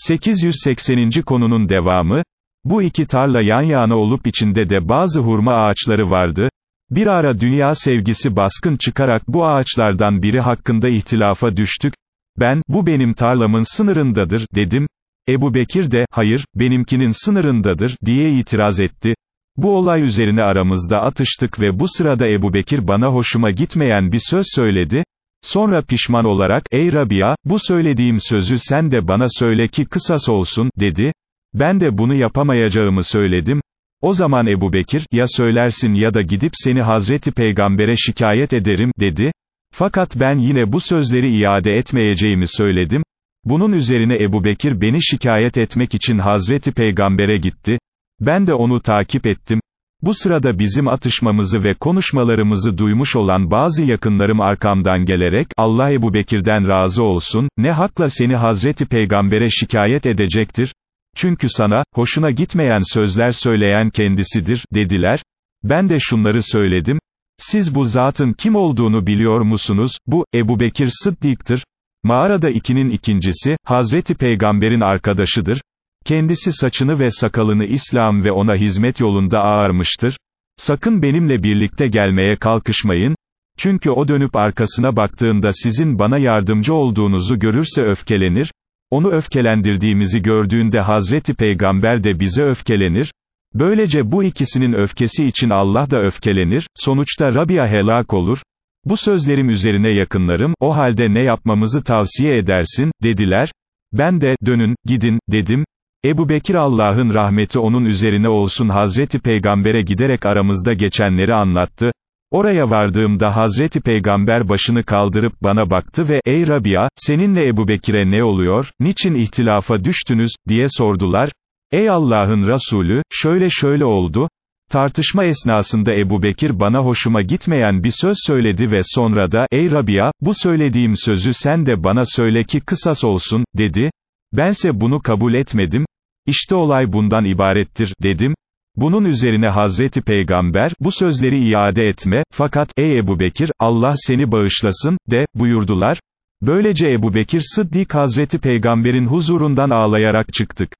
880. konunun devamı, bu iki tarla yan yana olup içinde de bazı hurma ağaçları vardı, bir ara dünya sevgisi baskın çıkarak bu ağaçlardan biri hakkında ihtilafa düştük, ben, bu benim tarlamın sınırındadır, dedim, Ebu Bekir de, hayır, benimkinin sınırındadır, diye itiraz etti, bu olay üzerine aramızda atıştık ve bu sırada Ebu Bekir bana hoşuma gitmeyen bir söz söyledi, Sonra pişman olarak, ey Rabia, bu söylediğim sözü sen de bana söyle ki kısas olsun, dedi. Ben de bunu yapamayacağımı söyledim. O zaman Ebu Bekir, ya söylersin ya da gidip seni Hazreti Peygamber'e şikayet ederim, dedi. Fakat ben yine bu sözleri iade etmeyeceğimi söyledim. Bunun üzerine Ebu Bekir beni şikayet etmek için Hazreti Peygamber'e gitti. Ben de onu takip ettim. Bu sırada bizim atışmamızı ve konuşmalarımızı duymuş olan bazı yakınlarım arkamdan gelerek, Allah Ebu Bekir'den razı olsun, ne hakla seni Hazreti Peygamber'e şikayet edecektir, çünkü sana, hoşuna gitmeyen sözler söyleyen kendisidir, dediler, ben de şunları söyledim, siz bu zatın kim olduğunu biliyor musunuz, bu, Ebu Bekir Sıddik'tir, mağarada ikinin ikincisi, Hazreti Peygamber'in arkadaşıdır, Kendisi saçını ve sakalını İslam ve ona hizmet yolunda ağarmıştır. Sakın benimle birlikte gelmeye kalkışmayın, çünkü o dönüp arkasına baktığında sizin bana yardımcı olduğunuzu görürse öfkelenir, onu öfkelendirdiğimizi gördüğünde Hazreti Peygamber de bize öfkelenir, böylece bu ikisinin öfkesi için Allah da öfkelenir, sonuçta Rabia helak olur, bu sözlerim üzerine yakınlarım, o halde ne yapmamızı tavsiye edersin, dediler, ben de, dönün, gidin, dedim, Ebu Bekir Allah'ın rahmeti onun üzerine olsun Hazreti Peygamber'e giderek aramızda geçenleri anlattı. Oraya vardığımda Hazreti Peygamber başını kaldırıp bana baktı ve, ey Rabia, seninle Ebu Bekir'e ne oluyor, niçin ihtilafa düştünüz, diye sordular. Ey Allah'ın Resulü, şöyle şöyle oldu, Tartışma esnasında Ebu Bekir bana hoşuma gitmeyen bir söz söyledi ve sonra da, ey Rabia, bu söylediğim sözü sen de bana söyle ki kısas olsun, dedi. Bense bunu kabul etmedim, İşte olay bundan ibarettir, dedim. Bunun üzerine Hazreti Peygamber, bu sözleri iade etme, fakat, ey Ebu Bekir, Allah seni bağışlasın, de, buyurdular. Böylece Ebu Bekir Sıddik Hazreti Peygamberin huzurundan ağlayarak çıktık.